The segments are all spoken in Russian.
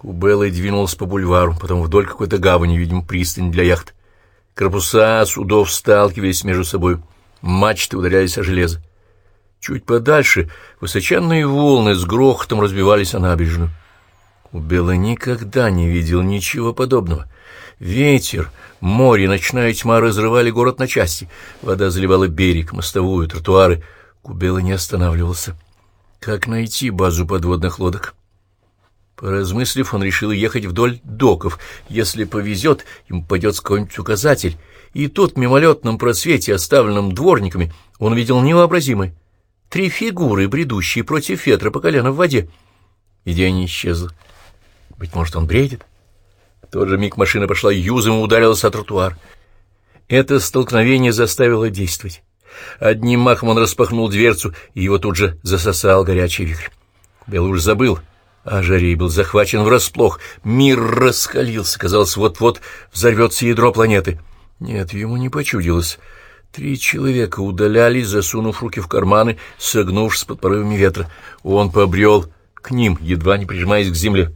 Кубелла двинулась по бульвару, потом вдоль какой-то гавани, видимо, пристань для яхт. Корпуса судов сталкивались между собой, мачты ударялись о железо. Чуть подальше высоченные волны с грохотом разбивались о набережную. Кубелла никогда не видел ничего подобного. Ветер, море, ночная тьма разрывали город на части. Вода заливала берег, мостовую, тротуары. Кубелла не останавливался. Как найти базу подводных лодок? Поразмыслив, он решил ехать вдоль доков. Если повезет, ему пойдет какой-нибудь указатель. И тут, в мимолетном просвете, оставленном дворниками, он видел невообразимое. Три фигуры, бредущие против ветра по колено в воде. Идея не исчезла. Быть может, он бредит? В тот же миг машина пошла юзом и ударилась о тротуар. Это столкновение заставило действовать. Одним махом он распахнул дверцу, и его тут же засосал горячий вихрь. Белый уж забыл — а Жарей был захвачен врасплох. Мир раскалился, казалось, вот-вот взорвется ядро планеты. Нет, ему не почудилось. Три человека удалялись, засунув руки в карманы, согнувшись под порывами ветра. Он побрел к ним, едва не прижимаясь к земле.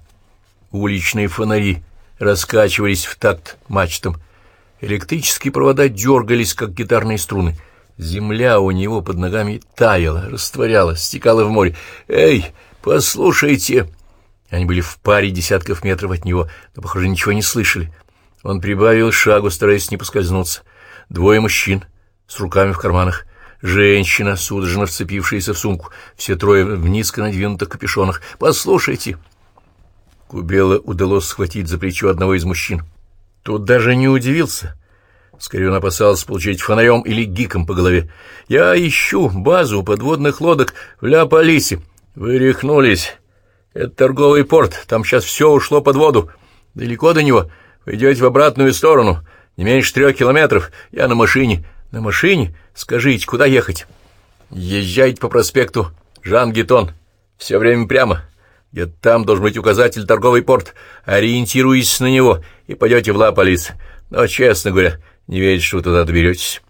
Уличные фонари раскачивались в такт мачтам. Электрические провода дергались, как гитарные струны. Земля у него под ногами таяла, растворялась, стекала в море. «Эй, послушайте!» Они были в паре десятков метров от него, но, похоже, ничего не слышали. Он прибавил шагу, стараясь не поскользнуться. Двое мужчин с руками в карманах, женщина, судорожно вцепившаяся в сумку, все трое в низко надвинутых капюшонах. «Послушайте!» Кубела удалось схватить за плечо одного из мужчин. Тот даже не удивился. Скорее он опасался получить фонарем или гиком по голове. «Я ищу базу подводных лодок в Ля-Полисе». «Вы рехнулись!» Это торговый порт, там сейчас все ушло под воду. Далеко до него. Вы идете в обратную сторону, не меньше трех километров. Я на машине. На машине? Скажите, куда ехать? Езжайте по проспекту Жан-Гетон. Все время прямо. Где там должен быть указатель торговый порт. Ориентируйтесь на него и пойдете в Ла-Полис. Но, честно говоря, не верите, что вы туда доберетесь.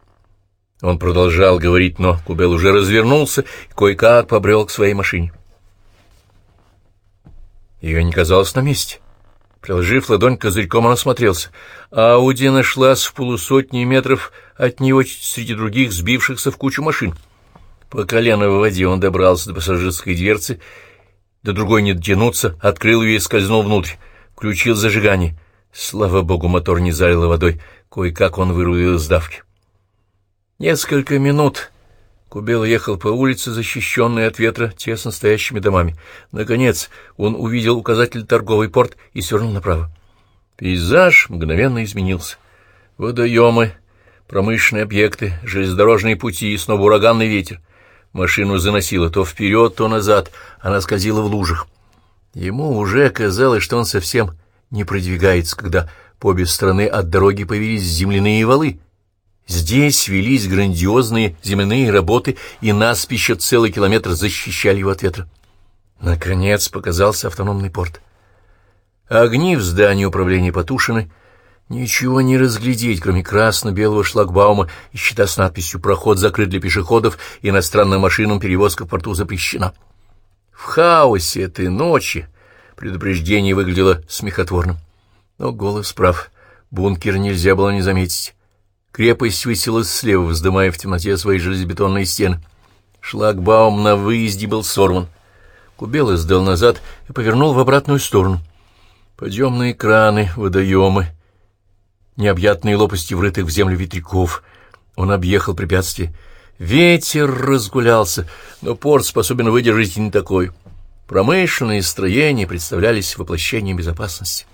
Он продолжал говорить, но Кубел уже развернулся и кое-как побрел к своей машине. Ее не казалось на месте. Приложив ладонь козырьком, он осмотрелся. Ауди нашлась в полусотни метров от него среди других сбившихся в кучу машин. По колено в воде он добрался до пассажирской дверцы, до другой не дотянуться, открыл ее и скользнул внутрь. Включил зажигание. Слава богу, мотор не залило водой. Кое-как он вырулил из давки. Несколько минут Кубел ехал по улице, защищенной от ветра тесно стоящими домами. Наконец он увидел указатель «Торговый порт» и свернул направо. Пейзаж мгновенно изменился. Водоемы, промышленные объекты, железнодорожные пути и снова ураганный ветер. Машину заносило то вперед, то назад, она скользила в лужах. Ему уже казалось, что он совсем не продвигается, когда по обе стороны от дороги появились земляные валы, Здесь велись грандиозные земляные работы, и нас еще целый километр защищали его от ветра. Наконец показался автономный порт. Огни в здании управления потушены. Ничего не разглядеть, кроме красно-белого шлагбаума и щита с надписью «Проход закрыт для пешеходов, иностранным машинам перевозка в порту запрещена». В хаосе этой ночи предупреждение выглядело смехотворным. Но голос прав. Бункер нельзя было не заметить. Крепость высилась слева, вздымая в темноте свои железобетонные стены. Шлагбаум на выезде был сорван. Кубел сдал назад и повернул в обратную сторону. Подъемные краны, водоемы, необъятные лопасти врытых в землю ветряков. Он объехал препятствие. Ветер разгулялся, но порт способен выдержать не такой. Промышленные строения представлялись воплощением безопасности.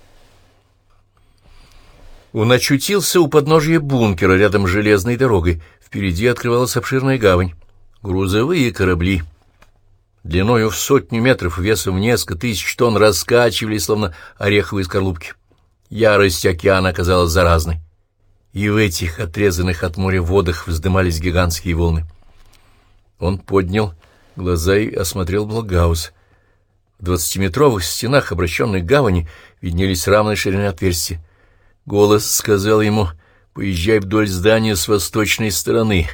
Он очутился у подножия бункера рядом с железной дорогой. Впереди открывалась обширная гавань. Грузовые корабли, длиною в сотню метров, весом в несколько тысяч тонн, раскачивались, словно ореховые скорлупки. Ярость океана оказалась заразной. И в этих отрезанных от моря водах вздымались гигантские волны. Он поднял глаза и осмотрел Благаус. В двадцатиметровых стенах, обращенных к гавани, виднелись равной ширины отверстия. Голос сказал ему, поезжай вдоль здания с восточной стороны.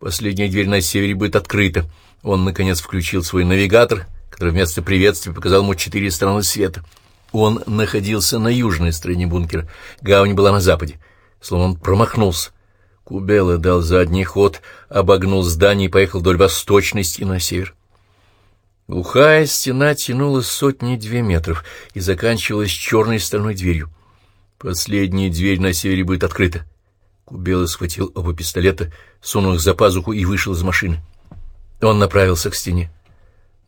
Последняя дверь на севере будет открыта. Он, наконец, включил свой навигатор, который вместо приветствия показал ему четыре стороны света. Он находился на южной стороне бункера, гавань была на западе. Словно он промахнулся. Кубела дал задний ход, обогнул здание и поехал вдоль восточной стены на север. Глухая стена тянулась сотни-две метров и заканчивалась черной стальной дверью. Последняя дверь на севере будет открыта. Кубела схватил оба пистолета, сунул их за пазуху и вышел из машины. Он направился к стене.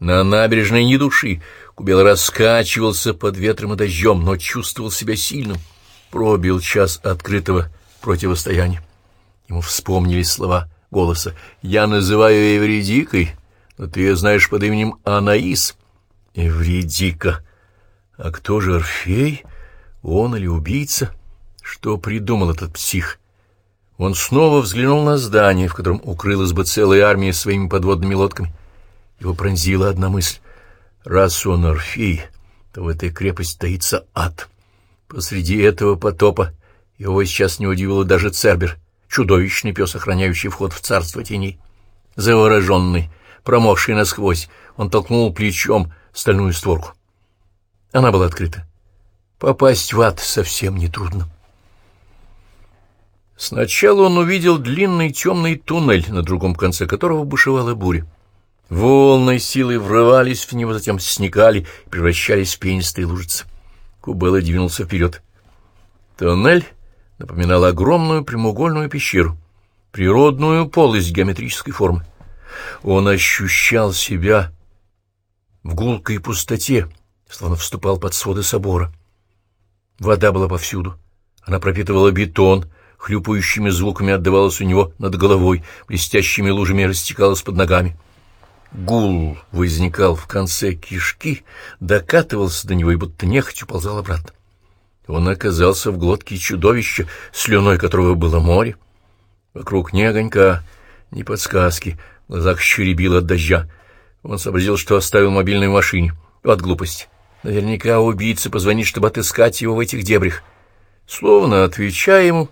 На набережной ни души. Кубел раскачивался под ветром и дождем, но чувствовал себя сильным. Пробил час открытого противостояния. Ему вспомнились слова голоса. «Я называю Эвредикой, но ты ее знаешь под именем Анаис». «Эвредика! А кто же Орфей? Он или убийца? Что придумал этот псих?» Он снова взглянул на здание, в котором укрылась бы целая армия своими подводными лодками. Его пронзила одна мысль. Раз он Орфей, то в этой крепости таится ад. Посреди этого потопа его сейчас не удивило даже Цербер, чудовищный пес, охраняющий вход в царство теней. Завороженный, промокший насквозь, он толкнул плечом стальную створку. Она была открыта. Попасть в ад совсем нетрудно. Сначала он увидел длинный темный туннель, на другом конце которого бушевала буря. Волны силой врывались в него, затем сникали и превращались в пенистые лужицы. Кубела двинулся вперед. Туннель напоминал огромную прямоугольную пещеру, природную полость геометрической формы. Он ощущал себя в гулкой пустоте, словно вступал под своды собора. Вода была повсюду. Она пропитывала бетон, хлюпающими звуками отдавалась у него над головой, блестящими лужами растекалась под ногами. Гул возникал в конце кишки, докатывался до него и будто нехотя ползал обратно. Он оказался в глотке чудовища, слюной которого было море. Вокруг ни огонька, ни подсказки, в глазах щеребило от дождя. Он сообразил, что оставил мобильный в машине. От глупости. Наверняка убийца позвонит, чтобы отыскать его в этих дебрях. Словно отвечая ему,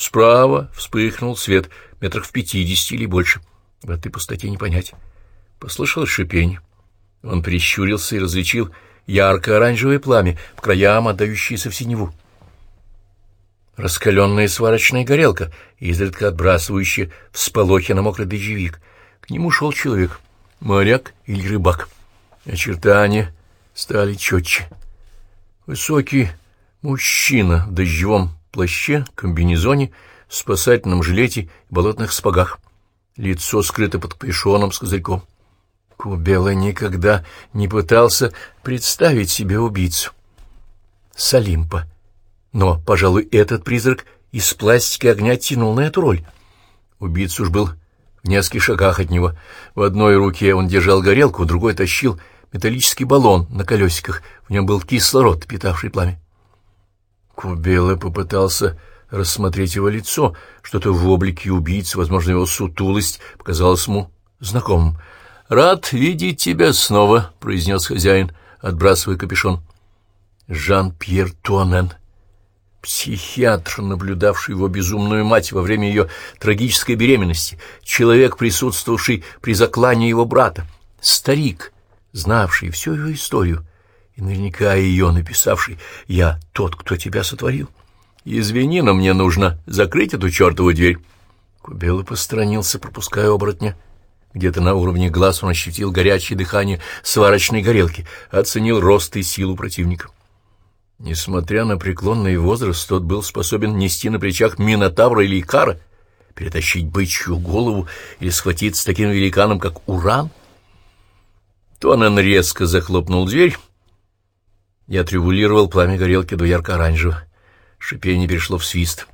Справа вспыхнул свет, метрах в пятидесяти или больше. В этой пустоте не понять. Послышалось шипение. Он прищурился и различил ярко-оранжевое пламя, в краям отдающееся в синеву. Раскаленная сварочная горелка, изредка отбрасывающая всполохи на мокрый дождевик. К нему шел человек, моряк или рыбак. Очертания стали четче. Высокий мужчина в дождевом плаще, комбинезоне, спасательном жилете и болотных спагах. Лицо скрыто под капюшоном с козырьком. Кубела никогда не пытался представить себе убийцу. Салимпа. Но, пожалуй, этот призрак из пластики огня тянул на эту роль. Убийца уж был в нескольких шагах от него. В одной руке он держал горелку, в другой тащил металлический баллон на колесиках. В нем был кислород, питавший пламя. Кубела попытался рассмотреть его лицо. Что-то в облике убийцы, возможно, его сутулость, показалось ему знакомым. «Рад видеть тебя снова», — произнес хозяин, отбрасывая капюшон. Жан-Пьер Туанен, психиатр, наблюдавший его безумную мать во время ее трагической беременности, человек, присутствовавший при заклании его брата, старик, знавший всю его историю, и наверняка ее написавший «Я тот, кто тебя сотворил». «Извини, но мне нужно закрыть эту чертову дверь». Кубела посторонился, пропуская оборотня. Где-то на уровне глаз он ощутил горячее дыхание сварочной горелки, оценил рост и силу противника. Несмотря на преклонный возраст, тот был способен нести на плечах Минотавра или Икара, перетащить бычью голову или схватиться с таким великаном, как Уран. Тонан резко захлопнул дверь я отрегулировал пламя горелки до ярко-оранжевого. Шипение перешло в свист.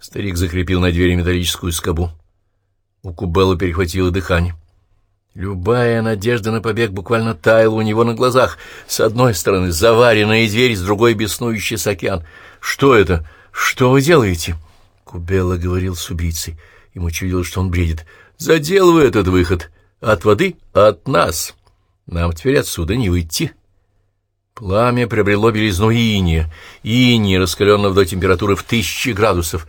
Старик закрепил на двери металлическую скобу. У Кубелла перехватило дыхание. Любая надежда на побег буквально таяла у него на глазах. С одной стороны заваренная дверь, с другой беснующийся океан. «Что это? Что вы делаете?» Кубелла говорил с убийцей. Ему чудилось, что он бредит. «Заделывай этот выход. От воды? От нас. Нам теперь отсюда не выйти». Пламя приобрело белизну иния, иния, раскаленного до температуры в тысячи градусов.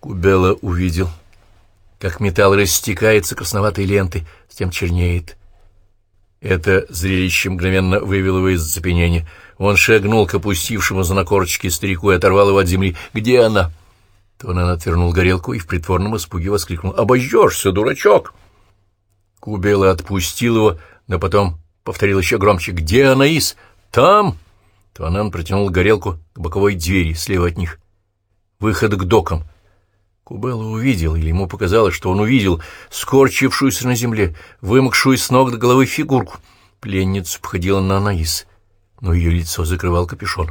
Кубела увидел, как металл растекается красноватой лентой, затем чернеет. Это зрелище мгновенно вывело его из зацепенения. Он шагнул к опустившему на корочке старику и оторвал его от земли. «Где она?» Туанен отвернул горелку и в притворном испуге воскликнул. «Обожжешься, дурачок!» Кубела отпустил его, но потом повторил еще громче. «Где Анаис?» «Там!» Туанен протянул горелку к боковой двери слева от них. Выход к докам. Кубела увидел, или ему показалось, что он увидел скорчившуюся на земле, вымокшую с ног до головы фигурку. Пленница походила на Анаис, но ее лицо закрывал капюшон.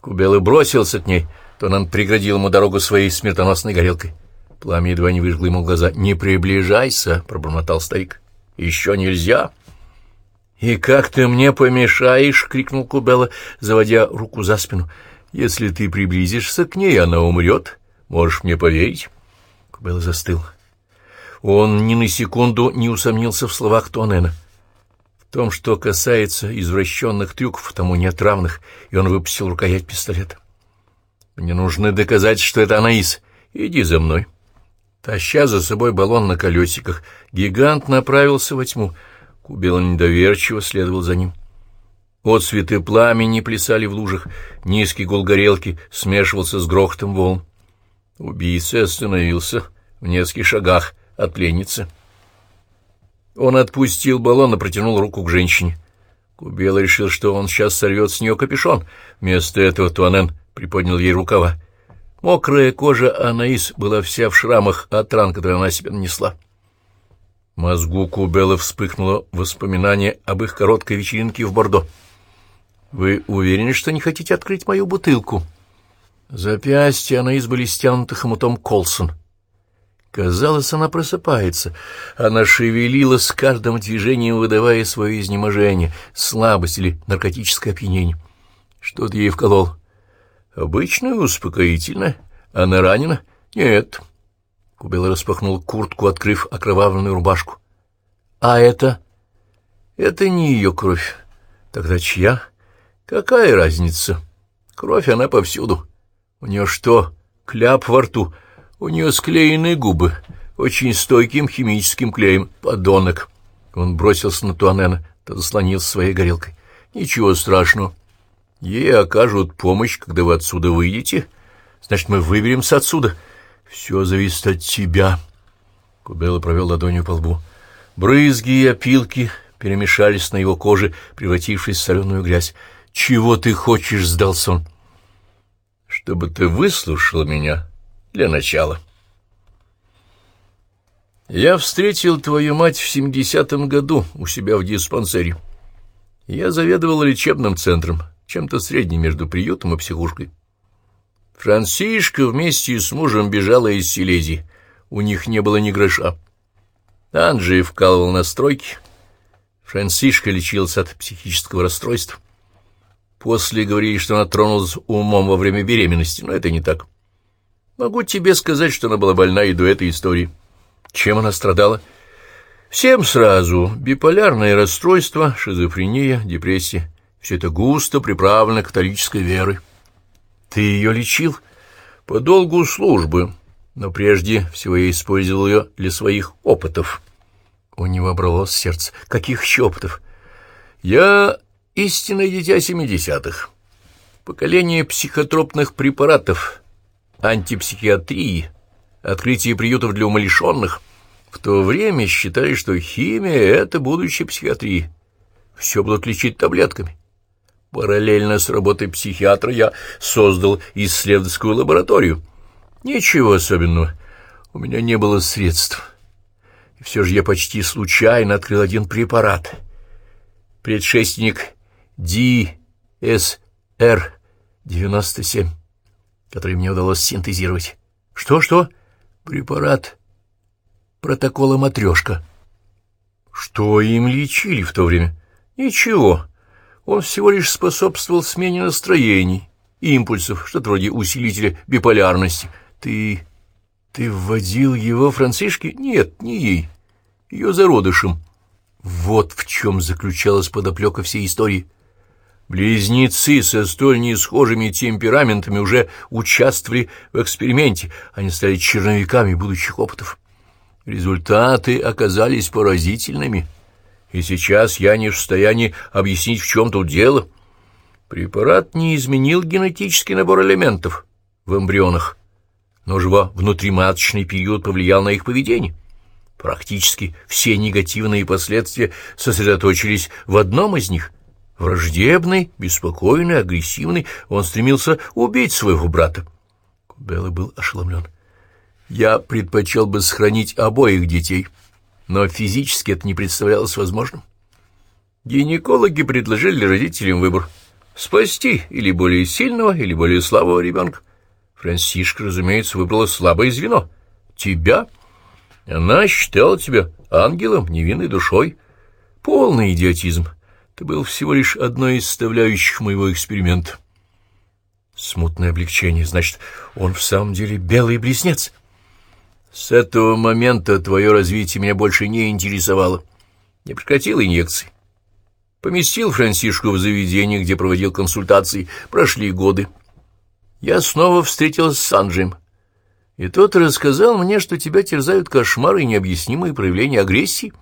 Кубела бросился к ней, то он преградил ему дорогу своей смертоносной горелкой. Пламя едва не выжгло ему глаза. «Не приближайся!» — пробормотал старик. «Еще нельзя!» «И как ты мне помешаешь?» — крикнул Кубела, заводя руку за спину. «Если ты приблизишься к ней, она умрет. Можешь мне поверить?» Кубела застыл. Он ни на секунду не усомнился в словах Тонена. В том, что касается извращенных трюков, тому нет равных, и он выпустил рукоять пистолета. «Мне нужны доказать, что это Анаис. Иди за мной». Таща за собой баллон на колесиках, гигант направился во тьму. Кубела недоверчиво следовал за ним. Отцветы пламени плясали в лужах, низкий гул горелки смешивался с грохотом волн. Убийца остановился в нескольких шагах от пленницы. Он отпустил баллон и протянул руку к женщине. Кубела решил, что он сейчас сорвет с нее капюшон. Вместо этого Туанен приподнял ей рукава. Мокрая кожа Анаис была вся в шрамах от ран, которые она себе нанесла. Мозгу Кубелы вспыхнуло воспоминание об их короткой вечеринке в Бордо. «Вы уверены, что не хотите открыть мою бутылку?» Запястья Анаис были стянуты хомутом Колсон. Казалось, она просыпается. Она шевелилась с каждым движением, выдавая свое изнеможение, слабость или наркотическое опьянение. Что ты ей вколол? Обычное успокоительное. Она ранена? Нет. Кубела распахнул куртку, открыв окровавленную рубашку. А это? Это не ее кровь. Тогда чья? Какая разница? Кровь она повсюду. У нее что, кляп во рту? У нее склеенные губы, очень стойким химическим клеем. Подонок. Он бросился на Туанена, тот заслонился своей горелкой. Ничего страшного. Ей окажут помощь, когда вы отсюда выйдете. Значит, мы выберемся отсюда. Все зависит от тебя. Кубела провел ладонью по лбу. Брызги и опилки перемешались на его коже, превратившись в соленую грязь. «Чего ты хочешь?» — сдался он. «Чтобы ты выслушал меня для начала». «Я встретил твою мать в семидесятом году у себя в диспансере. Я заведовал лечебным центром чем-то средним между приютом и психушкой. Франсишка вместе с мужем бежала из Силезии. У них не было ни гроша. Анджей вкалывал на стройке. Франсишка лечился от психического расстройства. После говорили, что она тронулась умом во время беременности, но это не так. Могу тебе сказать, что она была больна и до этой истории. Чем она страдала? Всем сразу. Биполярное расстройство, шизофрения, депрессия. Все это густо приправлено католической верой. Ты ее лечил? По долгу службы, но прежде всего я использовал ее для своих опытов. У него обралось сердце. Каких еще опытов? Я истинное дитя семидесятых. Поколение психотропных препаратов, антипсихиатрии, открытие приютов для умалишенных. В то время считали, что химия — это будущее психиатрии. Все будут лечить таблетками. Параллельно с работой психиатра я создал исследовательскую лабораторию. Ничего особенного. У меня не было средств. И все же я почти случайно открыл один препарат. Предшественник ДСР-97, который мне удалось синтезировать. Что-что? Препарат протокола «Матрешка». Что им лечили в то время? Ничего. Он всего лишь способствовал смене настроений, импульсов, что-то вроде усилителя биполярности. Ты... ты вводил его Францишке? Нет, не ей. Ее зародышем. Вот в чем заключалась подоплека всей истории. Близнецы со столь несхожими темпераментами уже участвовали в эксперименте. Они стали черновиками будущих опытов. Результаты оказались поразительными — и сейчас я не в состоянии объяснить, в чем тут дело. Препарат не изменил генетический набор элементов в эмбрионах, но же во внутриматочный период повлиял на их поведение. Практически все негативные последствия сосредоточились в одном из них. Враждебный, беспокойный, агрессивный, он стремился убить своего брата. Кубелла был ошеломлен. «Я предпочел бы сохранить обоих детей, но физически это не представлялось возможным. Гинекологи предложили родителям выбор — спасти или более сильного, или более слабого ребенка. Франсишка, разумеется, выбрала слабое звено — тебя. Она считала тебя ангелом, невинной душой. Полный идиотизм. Ты был всего лишь одной из составляющих моего эксперимента. Смутное облегчение. Значит, он в самом деле белый близнец. С этого момента твое развитие меня больше не интересовало. Я прекратил инъекции. Поместил Франсишку в заведение, где проводил консультации. Прошли годы. Я снова встретился с Санджием. И тот рассказал мне, что тебя терзают кошмары и необъяснимые проявления агрессии.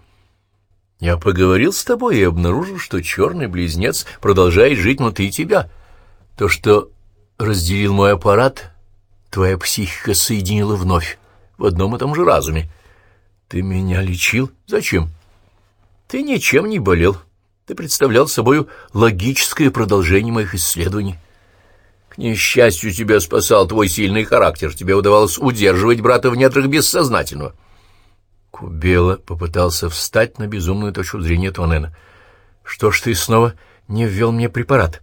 Я поговорил с тобой и обнаружил, что черный близнец продолжает жить внутри тебя. То, что разделил мой аппарат, твоя психика соединила вновь, в одном и том же разуме. Ты меня лечил? Зачем? Ты ничем не болел. Ты представлял собою логическое продолжение моих исследований. К несчастью, тебя спасал твой сильный характер. Тебе удавалось удерживать брата в недрах бессознательного. — Кубела попытался встать на безумную точку зрения Туанена. «Что ж ты снова не ввел мне препарат?»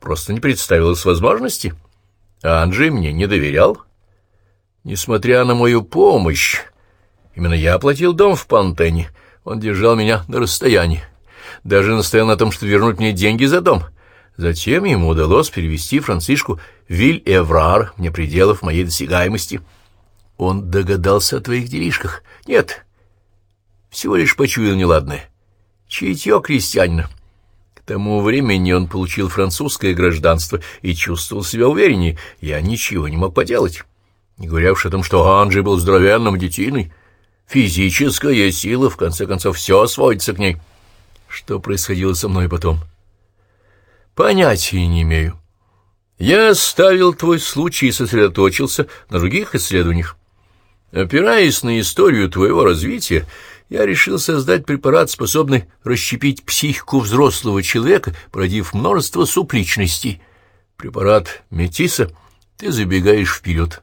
«Просто не представилось возможности. А Анджей мне не доверял. Несмотря на мою помощь, именно я оплатил дом в Пантене. Он держал меня на расстоянии. Даже настоял на том, что вернуть мне деньги за дом. Затем ему удалось перевести Францишку Виль-Эврар вне пределов моей досягаемости». Он догадался о твоих делишках. Нет, всего лишь почуял неладное. Чье крестьянина. К тому времени он получил французское гражданство и чувствовал себя увереннее. Я ничего не мог поделать. Не говоря уж о том, что Анджей был здоровенным детиной. Физическая сила, в конце концов, все сводится к ней. Что происходило со мной потом? Понятия не имею. Я оставил твой случай и сосредоточился на других исследованиях. Опираясь на историю твоего развития, я решил создать препарат, способный расщепить психику взрослого человека, породив множество супличностей. Препарат Метиса ты забегаешь вперед.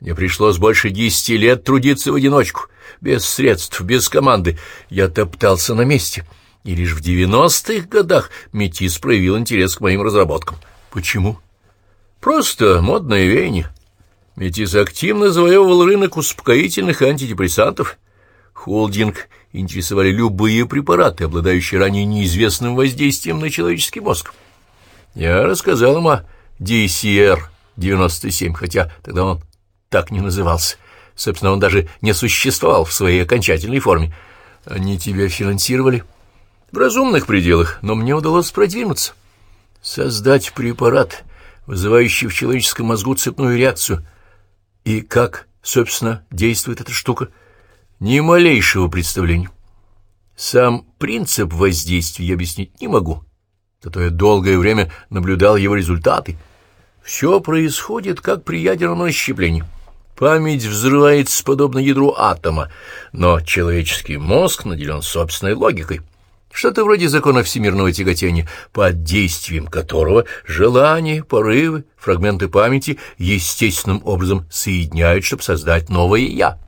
Мне пришлось больше десяти лет трудиться в одиночку, без средств, без команды. Я топтался на месте, и лишь в девяностых годах Метис проявил интерес к моим разработкам. Почему? Просто модное веяние. Метис активно завоевывал рынок успокоительных антидепрессантов. Холдинг интересовали любые препараты, обладающие ранее неизвестным воздействием на человеческий мозг. Я рассказал им о DCR-97, хотя тогда он так не назывался. Собственно, он даже не существовал в своей окончательной форме. Они тебя финансировали? В разумных пределах, но мне удалось продвинуться. Создать препарат, вызывающий в человеческом мозгу цепную реакцию — и как, собственно, действует эта штука? Ни малейшего представления. Сам принцип воздействия я объяснить не могу. Зато я долгое время наблюдал его результаты. Все происходит, как при ядерном расщеплении. Память взрывается подобно ядру атома, но человеческий мозг наделен собственной логикой — что-то вроде закона всемирного тяготения, под действием которого желания, порывы, фрагменты памяти естественным образом соединяют, чтобы создать новое «я».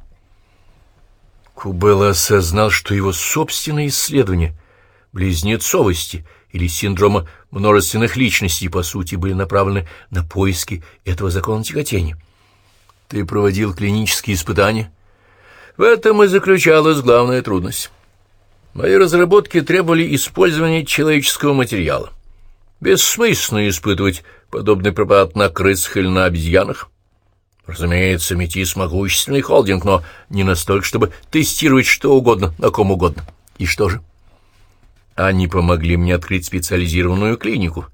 Кубелла осознал, что его собственные исследования близнецовости или синдрома множественных личностей, по сути, были направлены на поиски этого закона тяготения. Ты проводил клинические испытания? В этом и заключалась главная трудность. Мои разработки требовали использования человеческого материала. Бессмысленно испытывать подобный препарат на крысах или на обезьянах. Разумеется, Метис — могущественный холдинг, но не настолько, чтобы тестировать что угодно, на ком угодно. И что же? Они помогли мне открыть специализированную клинику.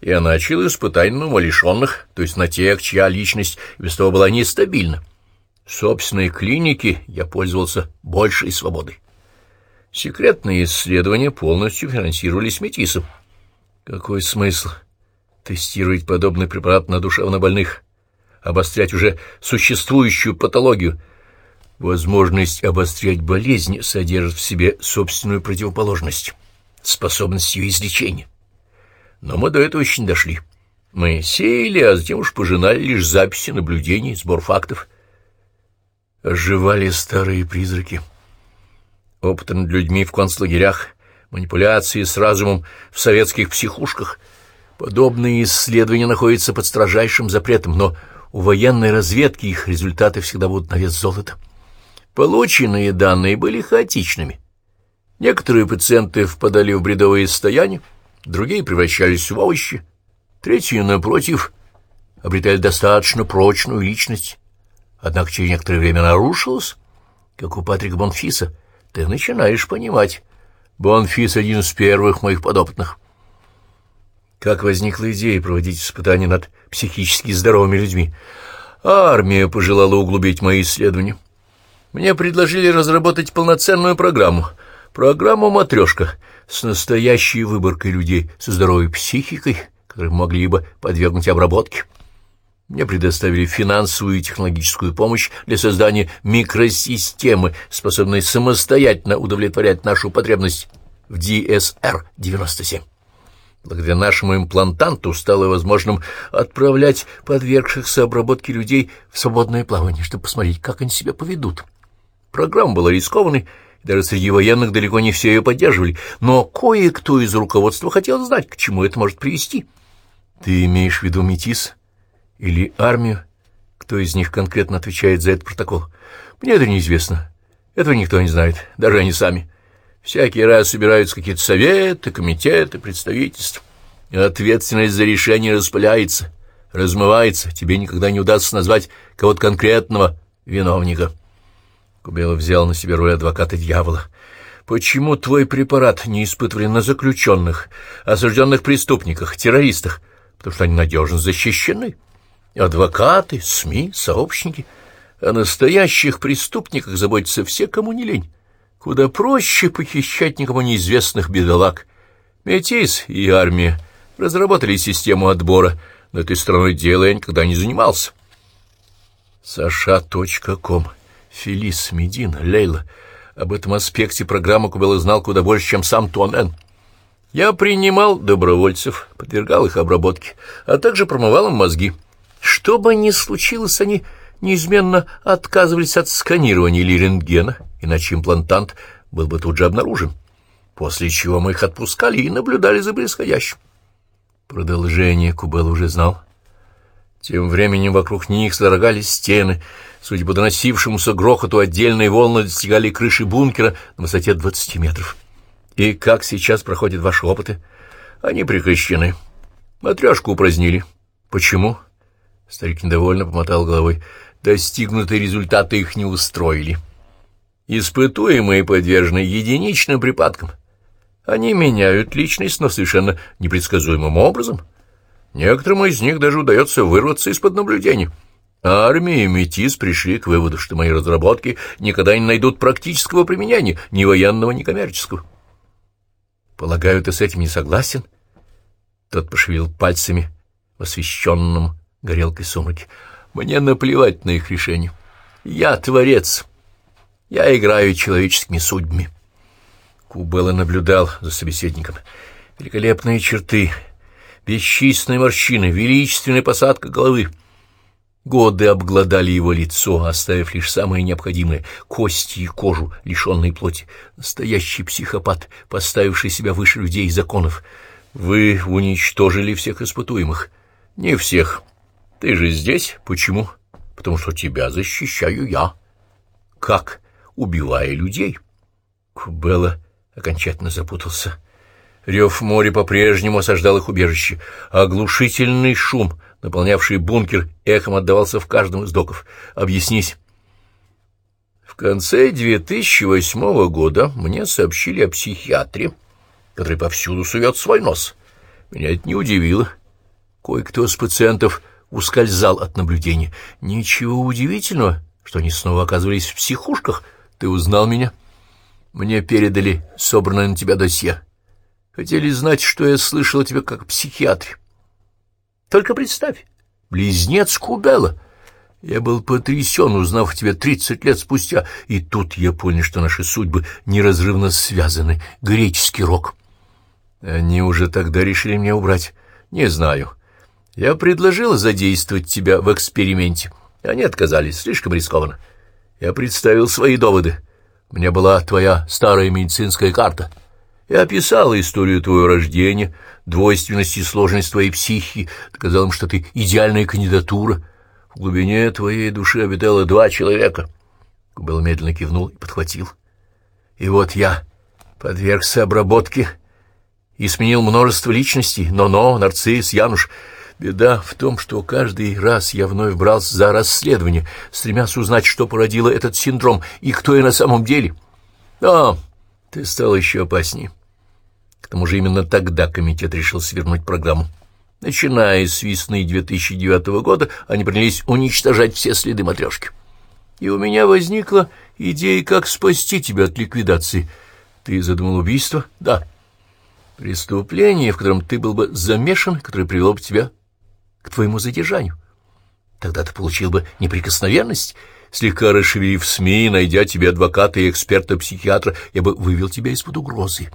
Я начал испытания на умалишенных, то есть на тех, чья личность без того была нестабильна. В собственной клинике я пользовался большей свободой. Секретные исследования полностью финансировались Метисом. Какой смысл тестировать подобный препарат на душевнобольных, обострять уже существующую патологию? Возможность обострять болезнь содержит в себе собственную противоположность, способность ее излечения. Но мы до этого еще не дошли. Мы сеяли, а затем уж пожинали лишь записи, наблюдений, сбор фактов. Оживали старые призраки. Опыты над людьми в концлагерях, манипуляции с разумом в советских психушках. Подобные исследования находятся под строжайшим запретом, но у военной разведки их результаты всегда будут на вес золота. Полученные данные были хаотичными. Некоторые пациенты впадали в бредовые состояния, другие превращались в овощи, третьи, напротив, обретали достаточно прочную личность, однако через некоторое время нарушилась, как у Патрика Бонфиса. Ты начинаешь понимать. Бонфис — один из первых моих подопытных. Как возникла идея проводить испытания над психически здоровыми людьми? Армия пожелала углубить мои исследования. Мне предложили разработать полноценную программу. Программу «Матрешка» с настоящей выборкой людей со здоровой психикой, которые могли бы подвергнуть обработке. Мне предоставили финансовую и технологическую помощь для создания микросистемы, способной самостоятельно удовлетворять нашу потребность в DSR-97. Благодаря нашему имплантанту стало возможным отправлять подвергшихся обработке людей в свободное плавание, чтобы посмотреть, как они себя поведут. Программа была рискованной, даже среди военных далеко не все ее поддерживали, но кое-кто из руководства хотел знать, к чему это может привести. Ты имеешь в виду МИТИС? или армию. Кто из них конкретно отвечает за этот протокол? Мне это неизвестно. Этого никто не знает, даже они сами. Всякий раз собираются какие-то советы, комитеты, представительства. ответственность за решение распыляется, размывается. Тебе никогда не удастся назвать кого-то конкретного виновника. Кубела взял на себя роль адвоката дьявола. Почему твой препарат не испытывали на заключенных, осужденных преступниках, террористах? Потому что они надежно защищены. Адвокаты, СМИ, сообщники. О настоящих преступниках заботятся все, кому не лень. Куда проще похищать никому неизвестных бедолаг. Метис и армия разработали систему отбора, но этой страной дела я никогда не занимался. Саша.ком. Фелис, Медин, Лейла. Об этом аспекте программы Кубела знал куда больше, чем сам Туанен. Я принимал добровольцев, подвергал их обработке, а также промывал им мозги. Что бы ни случилось, они неизменно отказывались от сканирования или рентгена, иначе имплантант был бы тут же обнаружен, после чего мы их отпускали и наблюдали за происходящим. Продолжение Кубел уже знал. Тем временем вокруг них сдорогались стены. Судя по доносившемуся грохоту, отдельные волны достигали крыши бункера на высоте двадцати метров. И как сейчас проходят ваши опыты? Они прекращены. Матрешку упразднили. Почему? Старик недовольно помотал головой. Достигнутые результаты их не устроили. Испытуемые подвержены единичным припадкам. Они меняют личность, но совершенно непредсказуемым образом. Некоторым из них даже удается вырваться из-под наблюдения. Армия и Метис пришли к выводу, что мои разработки никогда не найдут практического применения, ни военного, ни коммерческого. Полагаю, ты с этим не согласен? Тот пошевелил пальцами в освещенном горелкой сумраке. Мне наплевать на их решение. Я творец. Я играю человеческими судьбами. Кубела наблюдал за собеседником. Великолепные черты, бесчисленные морщины, величественная посадка головы. Годы обглодали его лицо, оставив лишь самое необходимое — кости и кожу, лишенные плоти. Настоящий психопат, поставивший себя выше людей и законов. Вы уничтожили всех испытуемых. Не всех. Ты же здесь? Почему? Потому что тебя защищаю я. Как? Убивая людей. Кубела окончательно запутался. Рев моря по-прежнему осаждал их убежище. Оглушительный шум, наполнявший бункер, эхом отдавался в каждом из доков. Объяснись. В конце 2008 года мне сообщили о психиатре, который повсюду сует свой нос. Меня это не удивило. Кое-кто из пациентов ускользал от наблюдения. Ничего удивительного, что они снова оказывались в психушках. Ты узнал меня? Мне передали собранное на тебя досье. Хотели знать, что я слышал о тебе как психиатре. Только представь, близнец Кубела. Я был потрясен, узнав тебя тридцать лет спустя, и тут я понял, что наши судьбы неразрывно связаны. Греческий рок. Они уже тогда решили меня убрать. Не знаю. Я предложил задействовать тебя в эксперименте. Они отказались, слишком рискованно. Я представил свои доводы. У меня была твоя старая медицинская карта. Я описал историю твоего рождения, двойственность и сложность твоей психики, доказал им, что ты идеальная кандидатура. В глубине твоей души обитало два человека. Кубел медленно кивнул и подхватил. И вот я подвергся обработке и сменил множество личностей. Но-но, нарцисс, Януш... Беда в том, что каждый раз я вновь брался за расследование, стремясь узнать, что породило этот синдром и кто я на самом деле. А, ты стал еще опаснее. К тому же именно тогда комитет решил свернуть программу. Начиная с весны 2009 года, они принялись уничтожать все следы матрешки. И у меня возникла идея, как спасти тебя от ликвидации. Ты задумал убийство? Да. Преступление, в котором ты был бы замешан, которое привело бы тебя к твоему задержанию. Тогда ты получил бы неприкосновенность. Слегка расшевелив СМИ, найдя тебе адвоката и эксперта-психиатра, я бы вывел тебя из-под угрозы.